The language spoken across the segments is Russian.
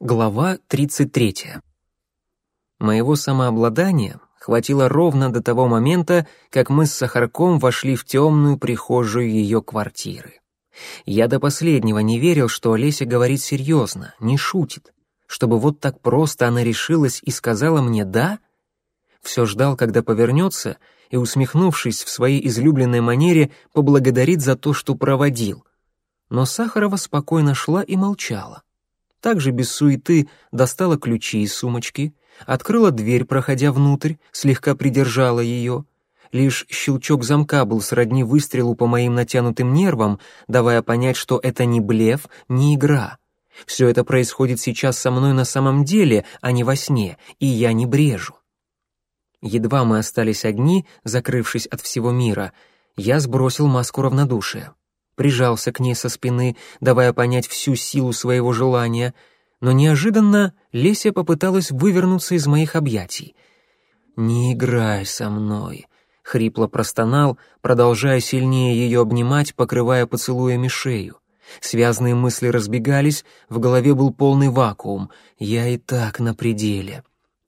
Глава 33. Моего самообладания хватило ровно до того момента, как мы с Сахарком вошли в темную прихожую ее квартиры. Я до последнего не верил, что Олеся говорит серьезно, не шутит, чтобы вот так просто она решилась и сказала мне «да». Все ждал, когда повернется, и, усмехнувшись в своей излюбленной манере, поблагодарит за то, что проводил. Но Сахарова спокойно шла и молчала также без суеты достала ключи из сумочки, открыла дверь, проходя внутрь, слегка придержала ее. Лишь щелчок замка был сродни выстрелу по моим натянутым нервам, давая понять, что это не блеф, не игра. Все это происходит сейчас со мной на самом деле, а не во сне, и я не брежу. Едва мы остались одни, закрывшись от всего мира, я сбросил маску равнодушия прижался к ней со спины, давая понять всю силу своего желания, но неожиданно Леся попыталась вывернуться из моих объятий. «Не играй со мной», — хрипло простонал, продолжая сильнее ее обнимать, покрывая поцелуями шею. Связные мысли разбегались, в голове был полный вакуум. Я и так на пределе.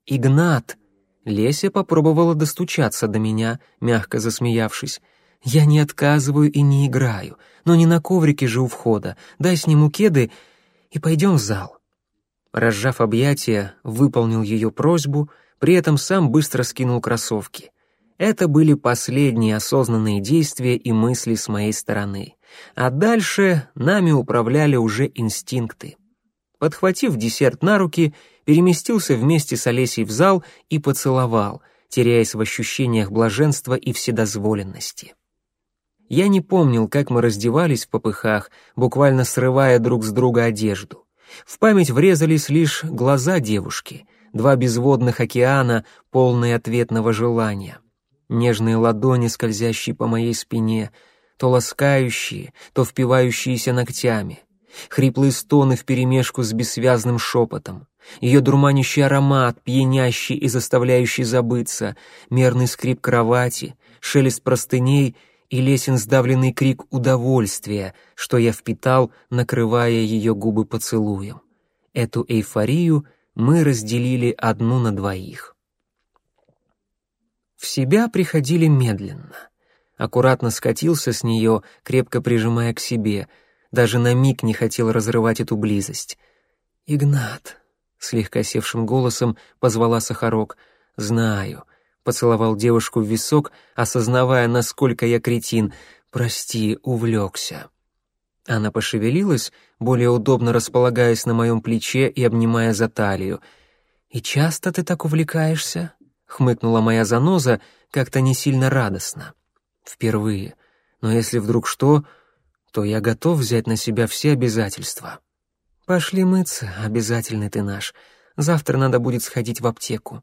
«Игнат!» Леся попробовала достучаться до меня, мягко засмеявшись. Я не отказываю и не играю, но не на коврике же у входа. Дай сниму кеды и пойдем в зал». Разжав объятия, выполнил ее просьбу, при этом сам быстро скинул кроссовки. Это были последние осознанные действия и мысли с моей стороны. А дальше нами управляли уже инстинкты. Подхватив десерт на руки, переместился вместе с Олесей в зал и поцеловал, теряясь в ощущениях блаженства и вседозволенности. Я не помнил, как мы раздевались в попыхах, буквально срывая друг с друга одежду. В память врезались лишь глаза девушки, два безводных океана, полные ответного желания. Нежные ладони, скользящие по моей спине, то ласкающие, то впивающиеся ногтями. Хриплые стоны вперемешку с бессвязным шепотом. Ее дурманящий аромат, пьянящий и заставляющий забыться, мерный скрип кровати, шелест простыней — и лесен сдавленный крик удовольствия, что я впитал, накрывая ее губы поцелуем. Эту эйфорию мы разделили одну на двоих. В себя приходили медленно. Аккуратно скатился с нее, крепко прижимая к себе, даже на миг не хотел разрывать эту близость. «Игнат», — слегка севшим голосом позвала Сахарок, — «знаю, поцеловал девушку в висок, осознавая, насколько я кретин. «Прости, увлекся». Она пошевелилась, более удобно располагаясь на моем плече и обнимая за талию. «И часто ты так увлекаешься?» — хмыкнула моя заноза, как-то не сильно радостно. «Впервые. Но если вдруг что, то я готов взять на себя все обязательства». «Пошли мыться, обязательный ты наш. Завтра надо будет сходить в аптеку».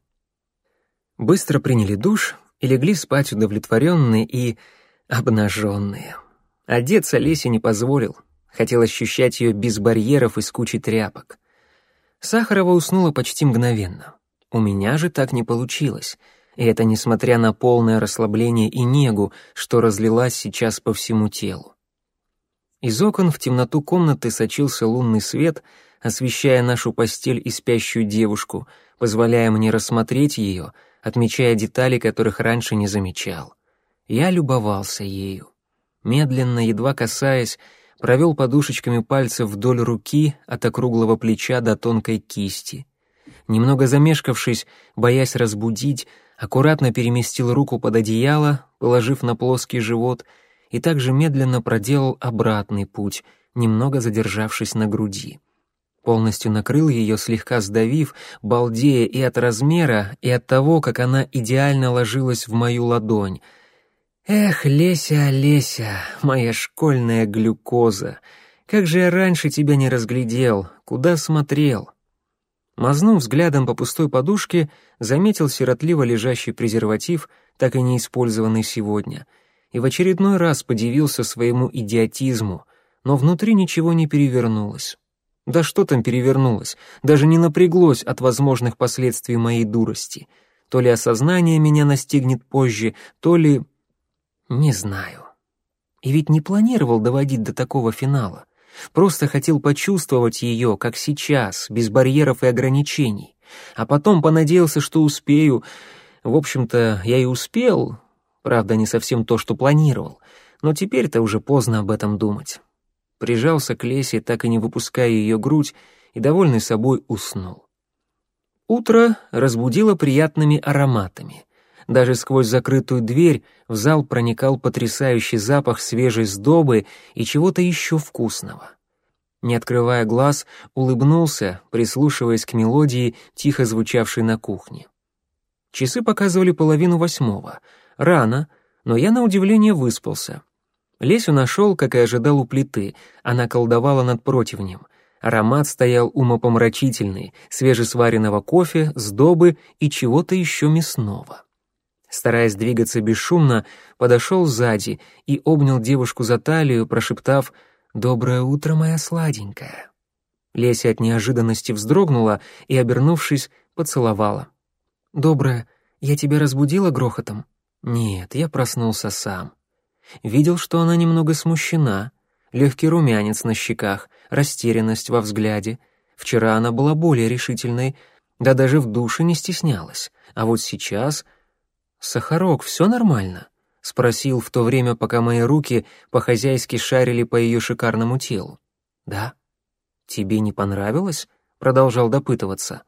Быстро приняли душ и легли спать удовлетворенные и обнаженные. Одеться Лесе не позволил, хотел ощущать ее без барьеров и с кучей тряпок. Сахарова уснула почти мгновенно. У меня же так не получилось, и это несмотря на полное расслабление и негу, что разлилась сейчас по всему телу. Из окон в темноту комнаты сочился лунный свет, освещая нашу постель и спящую девушку, позволяя мне рассмотреть ее — отмечая детали, которых раньше не замечал. Я любовался ею. Медленно, едва касаясь, провел подушечками пальцев вдоль руки от округлого плеча до тонкой кисти. Немного замешкавшись, боясь разбудить, аккуратно переместил руку под одеяло, положив на плоский живот, и также медленно проделал обратный путь, немного задержавшись на груди полностью накрыл ее, слегка сдавив, балдея и от размера, и от того, как она идеально ложилась в мою ладонь. «Эх, Леся, Леся, моя школьная глюкоза, как же я раньше тебя не разглядел, куда смотрел?» Мазнув взглядом по пустой подушке, заметил сиротливо лежащий презерватив, так и не использованный сегодня, и в очередной раз подивился своему идиотизму, но внутри ничего не перевернулось. Да что там перевернулось, даже не напряглось от возможных последствий моей дурости. То ли осознание меня настигнет позже, то ли... Не знаю. И ведь не планировал доводить до такого финала. Просто хотел почувствовать ее, как сейчас, без барьеров и ограничений. А потом понадеялся, что успею. В общем-то, я и успел. Правда, не совсем то, что планировал. Но теперь-то уже поздно об этом думать. Прижался к Лесе, так и не выпуская ее грудь, и, довольный собой, уснул. Утро разбудило приятными ароматами. Даже сквозь закрытую дверь в зал проникал потрясающий запах свежей сдобы и чего-то еще вкусного. Не открывая глаз, улыбнулся, прислушиваясь к мелодии, тихо звучавшей на кухне. Часы показывали половину восьмого. Рано, но я на удивление выспался. Лесю нашел, как и ожидал у плиты, она колдовала над противнем. Аромат стоял умопомрачительный, свежесваренного кофе, сдобы и чего-то еще мясного. Стараясь двигаться бесшумно, подошел сзади и обнял девушку за талию, прошептав «Доброе утро, моя сладенькая». Леся от неожиданности вздрогнула и, обернувшись, поцеловала. «Доброе, я тебя разбудила грохотом?» «Нет, я проснулся сам». Видел, что она немного смущена, легкий румянец на щеках, растерянность во взгляде. Вчера она была более решительной, да даже в душе не стеснялась, а вот сейчас «Сахарок, все нормально?» — спросил в то время, пока мои руки по-хозяйски шарили по ее шикарному телу. «Да». «Тебе не понравилось?» — продолжал допытываться.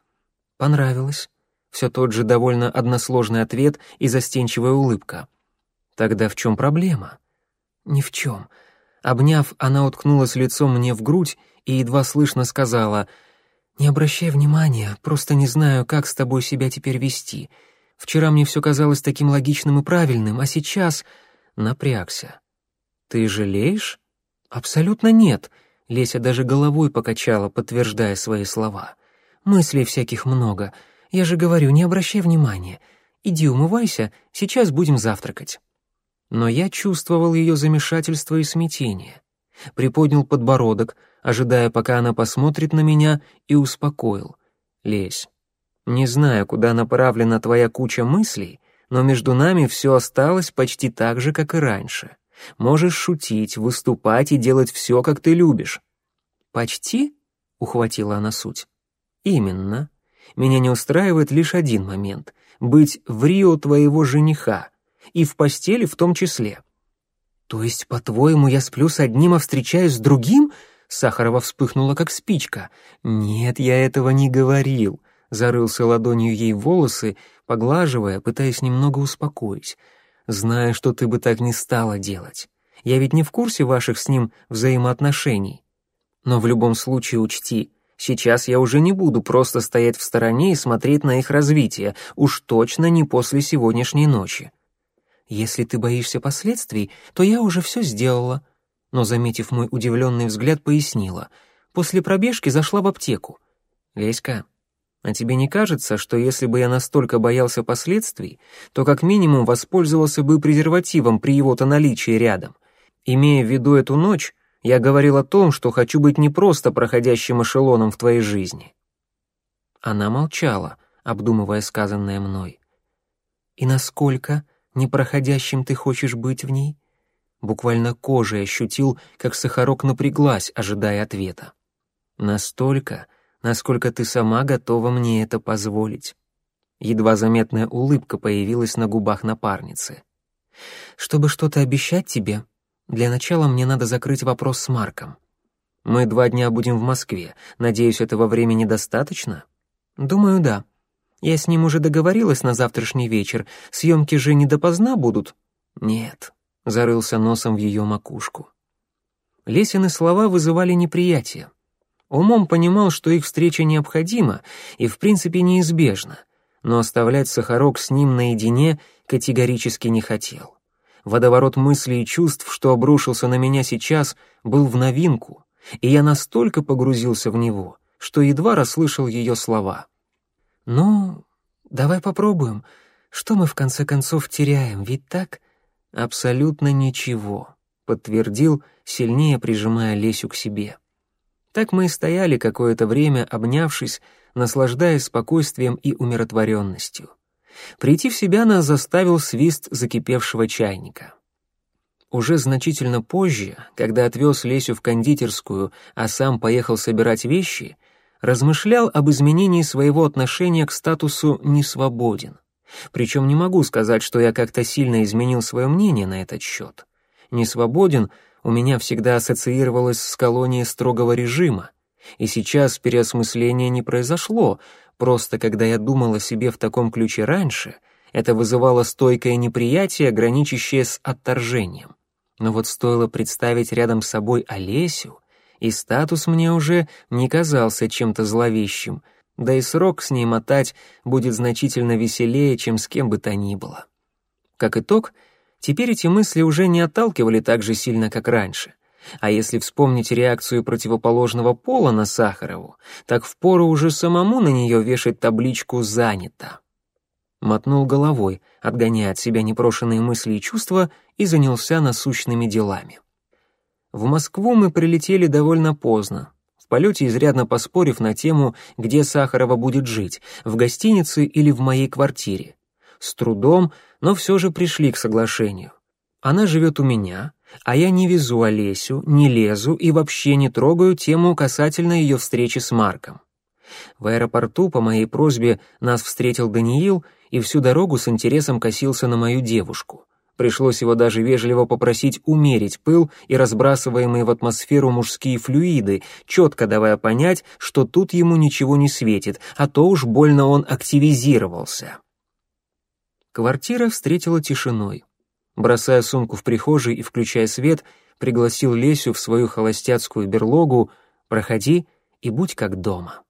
«Понравилось». Все тот же довольно односложный ответ и застенчивая улыбка. «Тогда в чем проблема?» «Ни в чем». Обняв, она уткнулась лицом мне в грудь и едва слышно сказала, «Не обращай внимания, просто не знаю, как с тобой себя теперь вести. Вчера мне все казалось таким логичным и правильным, а сейчас напрягся. Ты жалеешь? Абсолютно нет. Леся даже головой покачала, подтверждая свои слова. Мыслей всяких много. Я же говорю, не обращай внимания. Иди умывайся, сейчас будем завтракать. Но я чувствовал ее замешательство и смятение. Приподнял подбородок, ожидая, пока она посмотрит на меня, и успокоил. «Лесь, не знаю, куда направлена твоя куча мыслей, но между нами все осталось почти так же, как и раньше. Можешь шутить, выступать и делать все, как ты любишь». «Почти?» — ухватила она суть. «Именно. Меня не устраивает лишь один момент — быть в Рио твоего жениха, и в постели в том числе». «То есть, по-твоему, я сплю с одним, а встречаюсь с другим?» Сахарова вспыхнула, как спичка. «Нет, я этого не говорил зарылся ладонью ей в волосы, поглаживая, пытаясь немного успокоить. «Зная, что ты бы так не стала делать. Я ведь не в курсе ваших с ним взаимоотношений. Но в любом случае учти, сейчас я уже не буду просто стоять в стороне и смотреть на их развитие, уж точно не после сегодняшней ночи. Если ты боишься последствий, то я уже все сделала». Но, заметив мой удивленный взгляд, пояснила. После пробежки зашла в аптеку. «Леська, а тебе не кажется, что если бы я настолько боялся последствий, то как минимум воспользовался бы презервативом при его-то наличии рядом? Имея в виду эту ночь, я говорил о том, что хочу быть не просто проходящим эшелоном в твоей жизни». Она молчала, обдумывая сказанное мной. «И насколько непроходящим ты хочешь быть в ней?» Буквально кожей ощутил, как Сахарок напряглась, ожидая ответа. «Настолько, насколько ты сама готова мне это позволить». Едва заметная улыбка появилась на губах напарницы. «Чтобы что-то обещать тебе, для начала мне надо закрыть вопрос с Марком. Мы два дня будем в Москве. Надеюсь, этого времени достаточно?» «Думаю, да. Я с ним уже договорилась на завтрашний вечер. Съемки же не допоздна будут?» «Нет», — зарылся носом в ее макушку. Лесины слова вызывали неприятие. Умом понимал, что их встреча необходима и, в принципе, неизбежна, но оставлять Сахарок с ним наедине категорически не хотел. Водоворот мыслей и чувств, что обрушился на меня сейчас, был в новинку, и я настолько погрузился в него, что едва расслышал ее слова. «Ну, давай попробуем. Что мы в конце концов теряем, ведь так?» «Абсолютно ничего», — подтвердил, сильнее прижимая Лесю к себе. Так мы и стояли какое-то время, обнявшись, наслаждаясь спокойствием и умиротворенностью. Прийти в себя нас заставил свист закипевшего чайника. Уже значительно позже, когда отвез Лесю в кондитерскую, а сам поехал собирать вещи, размышлял об изменении своего отношения к статусу «не свободен». Причем не могу сказать, что я как-то сильно изменил свое мнение на этот счет. «Не свободен» у меня всегда ассоциировалось с колонией строгого режима, и сейчас переосмысление не произошло, просто когда я думал о себе в таком ключе раньше, это вызывало стойкое неприятие, граничащее с отторжением. Но вот стоило представить рядом с собой Олесю, и статус мне уже не казался чем-то зловещим, да и срок с ней мотать будет значительно веселее, чем с кем бы то ни было. Как итог, теперь эти мысли уже не отталкивали так же сильно, как раньше. А если вспомнить реакцию противоположного пола на Сахарову, так впору уже самому на нее вешать табличку «Занято». Мотнул головой, отгоняя от себя непрошенные мысли и чувства, и занялся насущными делами. В Москву мы прилетели довольно поздно, в полете изрядно поспорив на тему, где Сахарова будет жить, в гостинице или в моей квартире. С трудом, но все же пришли к соглашению. Она живет у меня, а я не везу Олесю, не лезу и вообще не трогаю тему касательно ее встречи с Марком. В аэропорту по моей просьбе нас встретил Даниил и всю дорогу с интересом косился на мою девушку. Пришлось его даже вежливо попросить умерить пыл и разбрасываемые в атмосферу мужские флюиды, четко давая понять, что тут ему ничего не светит, а то уж больно он активизировался. Квартира встретила тишиной. Бросая сумку в прихожей и включая свет, пригласил Лесю в свою холостяцкую берлогу «Проходи и будь как дома».